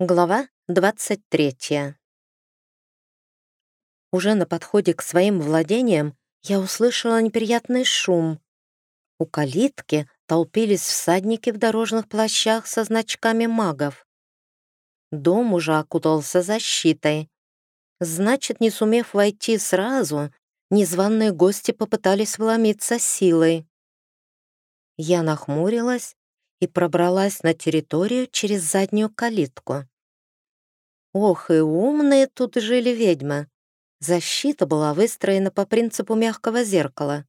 Глава 23 Уже на подходе к своим владениям я услышала неприятный шум. У калитки толпились всадники в дорожных плащах со значками магов. Дом уже окутался защитой. Значит, не сумев войти сразу, незваные гости попытались вломиться силой. Я нахмурилась и пробралась на территорию через заднюю калитку. Ох, и умные тут жили ведьмы. Защита была выстроена по принципу мягкого зеркала.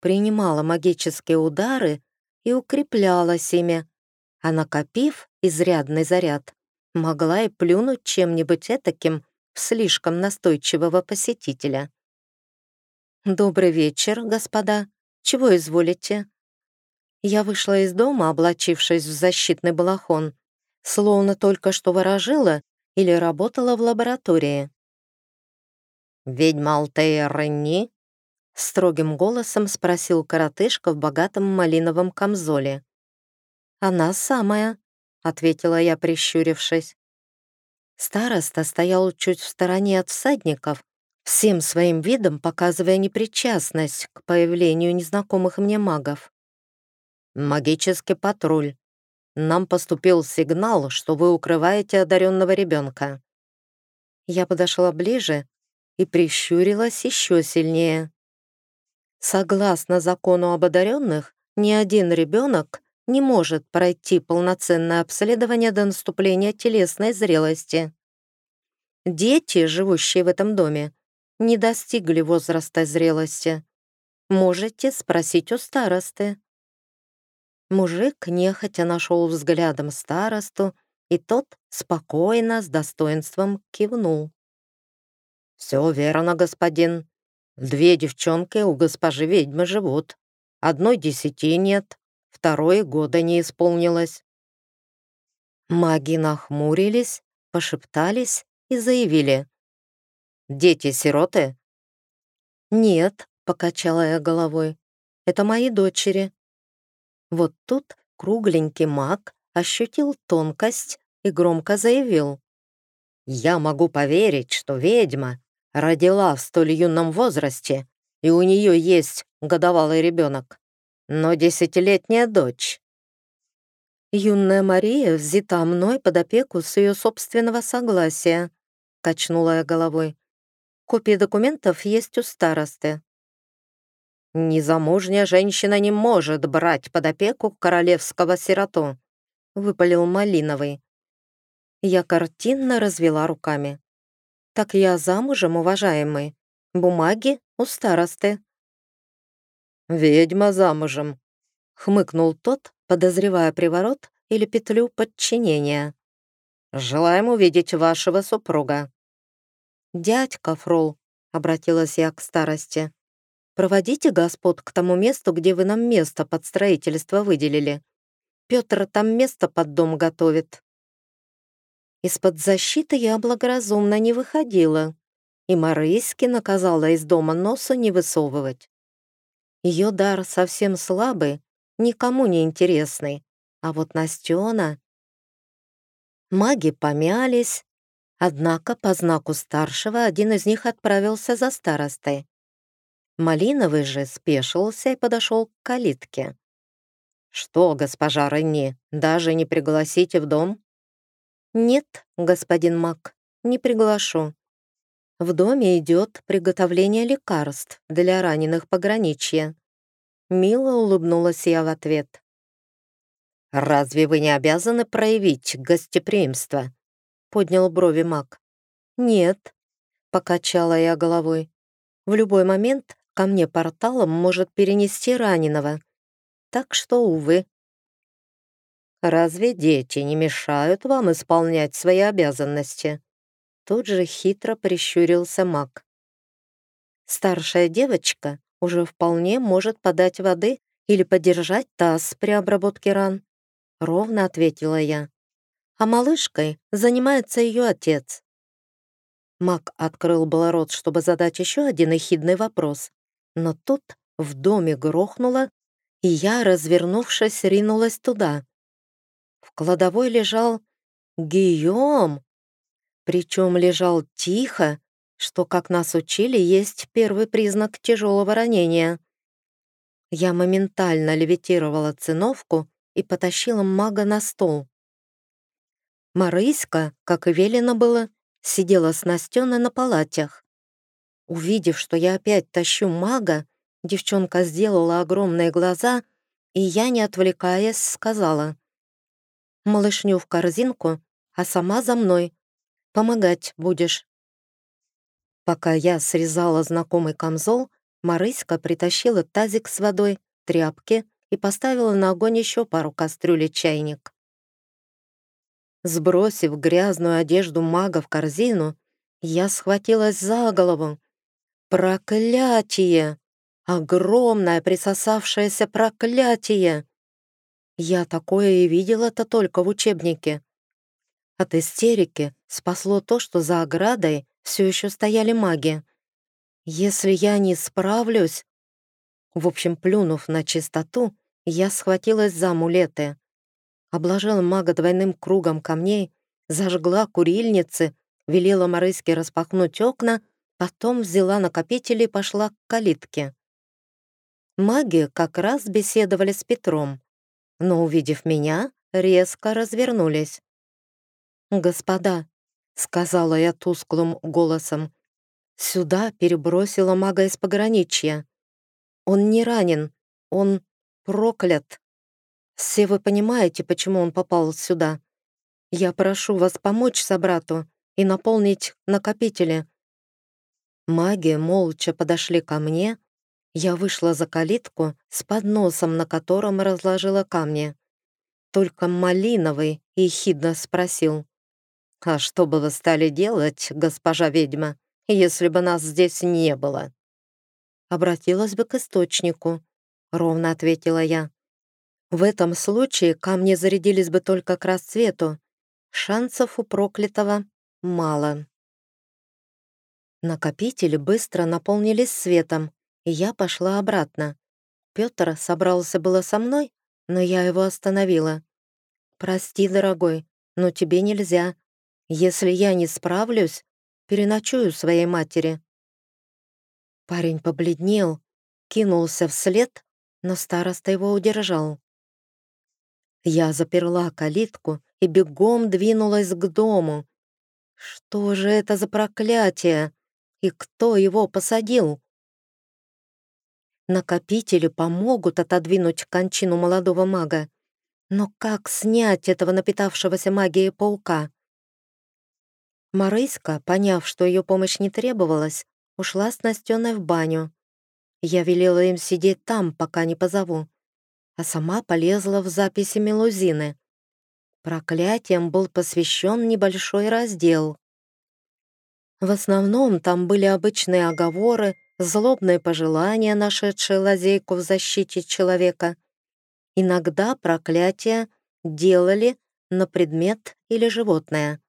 Принимала магические удары и укреплялась ими, а накопив изрядный заряд, могла и плюнуть чем-нибудь этаким в слишком настойчивого посетителя. «Добрый вечер, господа. Чего изволите?» Я вышла из дома, облачившись в защитный балахон, словно только что ворожила или работала в лаборатории. «Ведьма Алтея Ренни?» — строгим голосом спросил коротышка в богатом малиновом камзоле. «Она самая», — ответила я, прищурившись. Староста стоял чуть в стороне от всадников, всем своим видом показывая непричастность к появлению незнакомых мне магов. «Магический патруль. Нам поступил сигнал, что вы укрываете одаренного ребенка». Я подошла ближе и прищурилась еще сильнее. Согласно закону об одаренных, ни один ребенок не может пройти полноценное обследование до наступления телесной зрелости. Дети, живущие в этом доме, не достигли возраста зрелости. Можете спросить у старосты. Мужик нехотя нашел взглядом старосту, и тот спокойно, с достоинством кивнул. «Все верно, господин. Две девчонки у госпожи ведьмы живут. Одной десяти нет, второй года не исполнилось». Маги нахмурились, пошептались и заявили. «Дети-сироты?» «Нет», — покачала я головой, — «это мои дочери». Вот тут кругленький маг ощутил тонкость и громко заявил. «Я могу поверить, что ведьма родила в столь юном возрасте, и у нее есть годовалый ребенок, но десятилетняя дочь». «Юная Мария взята мной под опеку с ее собственного согласия», — качнула я головой. «Копии документов есть у старосты». «Незамужняя женщина не может брать под опеку королевского сироту», — выпалил Малиновый. Я картинно развела руками. «Так я замужем, уважаемый. Бумаги у старосты». «Ведьма замужем», — хмыкнул тот, подозревая приворот или петлю подчинения. «Желаем увидеть вашего супруга». «Дядька Фрол», — обратилась я к старости, Проводите господ к тому месту, где вы нам место под строительство выделили. Петр там место под дом готовит». Из-под защиты я благоразумно не выходила, и Марыськи наказала из дома носа не высовывать. Ее дар совсем слабый, никому не интересный, а вот Настена... Маги помялись, однако по знаку старшего один из них отправился за старостой. Малиновый же спешился и подошел к калитке. «Что, госпожа Ренни, даже не пригласите в дом?» «Нет, господин Мак, не приглашу. В доме идет приготовление лекарств для раненых пограничья». Мило улыбнулась я в ответ. «Разве вы не обязаны проявить гостеприимство?» Поднял брови Мак. «Нет», — покачала я головой. «В любой момент ко мне порталом может перенести раненого. Так что, увы. «Разве дети не мешают вам исполнять свои обязанности?» Тут же хитро прищурился маг. «Старшая девочка уже вполне может подать воды или подержать таз при обработке ран», — ровно ответила я. «А малышкой занимается ее отец». Маг открыл был рот, чтобы задать еще один ехидный вопрос, но тут в доме грохнуло, и я, развернувшись, ринулась туда. В кладовой лежал Гийом! Причем лежал тихо, что, как нас учили, есть первый признак тяжелого ранения. Я моментально левитировала циновку и потащила мага на стол. Марыська, как и велено было, сидела с Настеной на палатях. Увидев, что я опять тащу мага, девчонка сделала огромные глаза, и я, не отвлекаясь, сказала. «Малышню в корзинку, а сама за мной. Помогать будешь». Пока я срезала знакомый камзол, Марыська притащила тазик с водой, тряпки и поставила на огонь еще пару кастрюль чайник. Сбросив грязную одежду мага в корзину, я схватилась за голову. Проклятие! Огромное присосавшееся проклятие! Я такое и видела-то только в учебнике. От истерики спасло то, что за оградой все еще стояли маги. Если я не справлюсь... В общем, плюнув на чистоту, я схватилась за амулеты обложила мага двойным кругом камней, зажгла курильницы, велела Марыске распахнуть окна, потом взяла накопители и пошла к калитке. Маги как раз беседовали с Петром, но, увидев меня, резко развернулись. «Господа», — сказала я тусклым голосом, «сюда перебросила мага из пограничья. Он не ранен, он проклят. Все вы понимаете, почему он попал сюда. Я прошу вас помочь собрату и наполнить накопители». Маги молча подошли ко мне. Я вышла за калитку с подносом, на котором разложила камни. Только Малиновый ехидно спросил. «А что бы вы стали делать, госпожа ведьма, если бы нас здесь не было?» Обратилась бы к источнику, ровно ответила я. В этом случае камни зарядились бы только к расцвету. Шансов у проклятого мало. Накопители быстро наполнились светом, и я пошла обратно. Петр собрался было со мной, но я его остановила. «Прости, дорогой, но тебе нельзя. Если я не справлюсь, переночую своей матери». Парень побледнел, кинулся вслед, но староста его удержал. Я заперла калитку и бегом двинулась к дому. Что же это за проклятие? И кто его посадил? Накопители помогут отодвинуть кончину молодого мага. Но как снять этого напитавшегося магией паука? Марыська, поняв, что ее помощь не требовалась, ушла с Настеной в баню. Я велела им сидеть там, пока не позову а сама полезла в записи мелузины. Проклятием был посвящен небольшой раздел. В основном там были обычные оговоры, злобные пожелания, нашедшие лазейку в защите человека. Иногда проклятия делали на предмет или животное.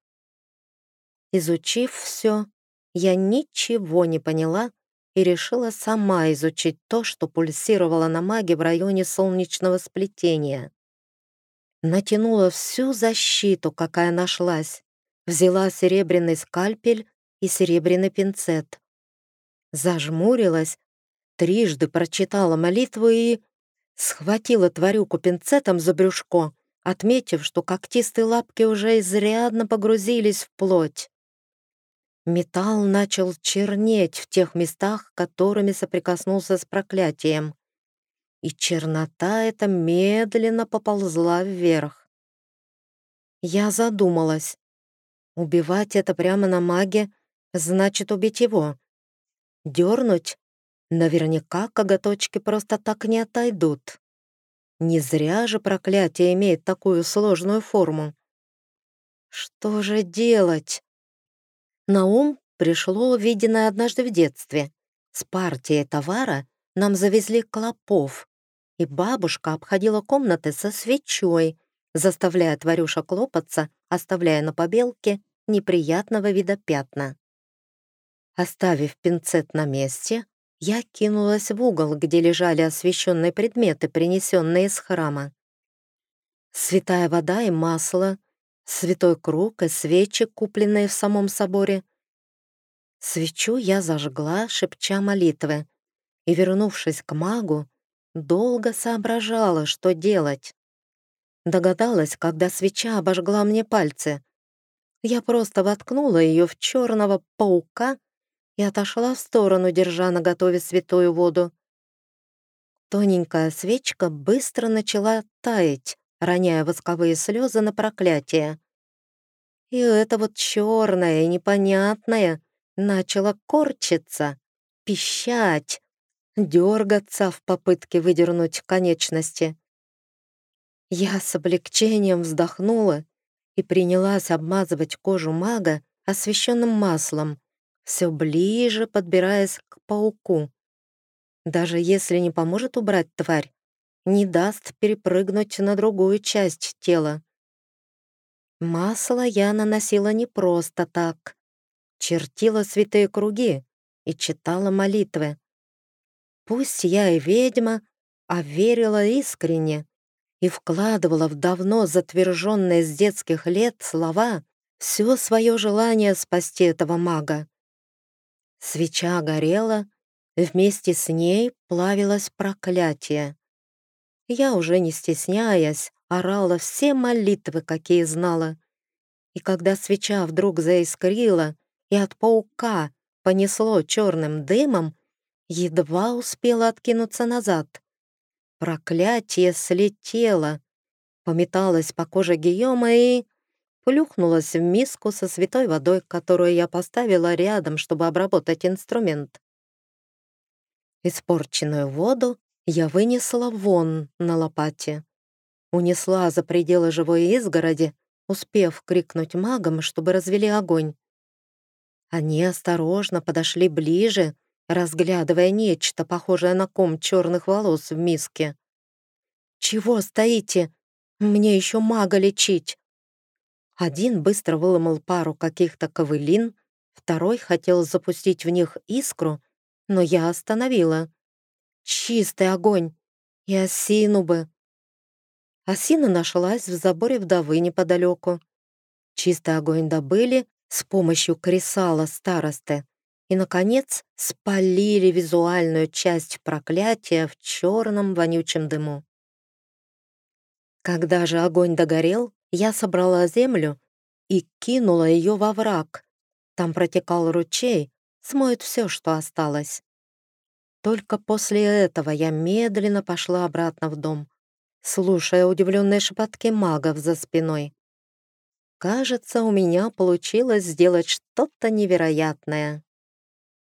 Изучив все, я ничего не поняла и решила сама изучить то, что пульсировало на маге в районе солнечного сплетения. Натянула всю защиту, какая нашлась, взяла серебряный скальпель и серебряный пинцет. Зажмурилась, трижды прочитала молитву и... схватила тварюку пинцетом за брюшко, отметив, что когтистые лапки уже изрядно погрузились в плоть. Металл начал чернеть в тех местах, которыми соприкоснулся с проклятием. И чернота эта медленно поползла вверх. Я задумалась. Убивать это прямо на маге значит убить его. Дернуть? Наверняка коготочки просто так не отойдут. Не зря же проклятие имеет такую сложную форму. Что же делать? На ум пришло виденное однажды в детстве. С партией товара нам завезли клопов, и бабушка обходила комнаты со свечой, заставляя тварюша клопаться, оставляя на побелке неприятного вида пятна. Оставив пинцет на месте, я кинулась в угол, где лежали освященные предметы, принесенные из храма. Святая вода и масло, святой круг и свечи, купленные в самом соборе. Свечу я зажгла, шепча молитвы, и, вернувшись к магу, долго соображала, что делать. Догадалась, когда свеча обожгла мне пальцы. Я просто воткнула ее в черного паука и отошла в сторону, держа на готове святую воду. Тоненькая свечка быстро начала таять, роняя восковые слезы на проклятие. И это вот черное непонятное начало корчиться, пищать, дергаться в попытке выдернуть конечности. Я с облегчением вздохнула и принялась обмазывать кожу мага освещенным маслом, все ближе подбираясь к пауку. Даже если не поможет убрать тварь, не даст перепрыгнуть на другую часть тела. Масло я наносила не просто так. Чертила святые круги и читала молитвы. Пусть я и ведьма, а верила искренне и вкладывала в давно затверженные с детских лет слова все свое желание спасти этого мага. Свеча горела, вместе с ней плавилось проклятие. Я уже не стесняясь, орала все молитвы, какие знала. И когда свеча вдруг заискрила, и от паука понесло черным дымом, едва успела откинуться назад. Проклятие слетело, пометалось по коже Гийома и плюхнулось в миску со святой водой, которую я поставила рядом, чтобы обработать инструмент. Испорченную воду я вынесла вон на лопате. Унесла за пределы живой изгороди, успев крикнуть магам, чтобы развели огонь. Они осторожно подошли ближе, разглядывая нечто, похожее на ком черных волос в миске. «Чего стоите? Мне еще мага лечить!» Один быстро выломал пару каких-то ковылин, второй хотел запустить в них искру, но я остановила. «Чистый огонь! И осину бы!» Осина нашлась в заборе вдовы неподалеку. Чистый огонь добыли с помощью кресала старосты и, наконец, спалили визуальную часть проклятия в черном вонючем дыму. Когда же огонь догорел, я собрала землю и кинула ее во враг. Там протекал ручей, смоет все, что осталось. Только после этого я медленно пошла обратно в дом, слушая удивленные шепотки магов за спиной. Кажется, у меня получилось сделать что-то невероятное.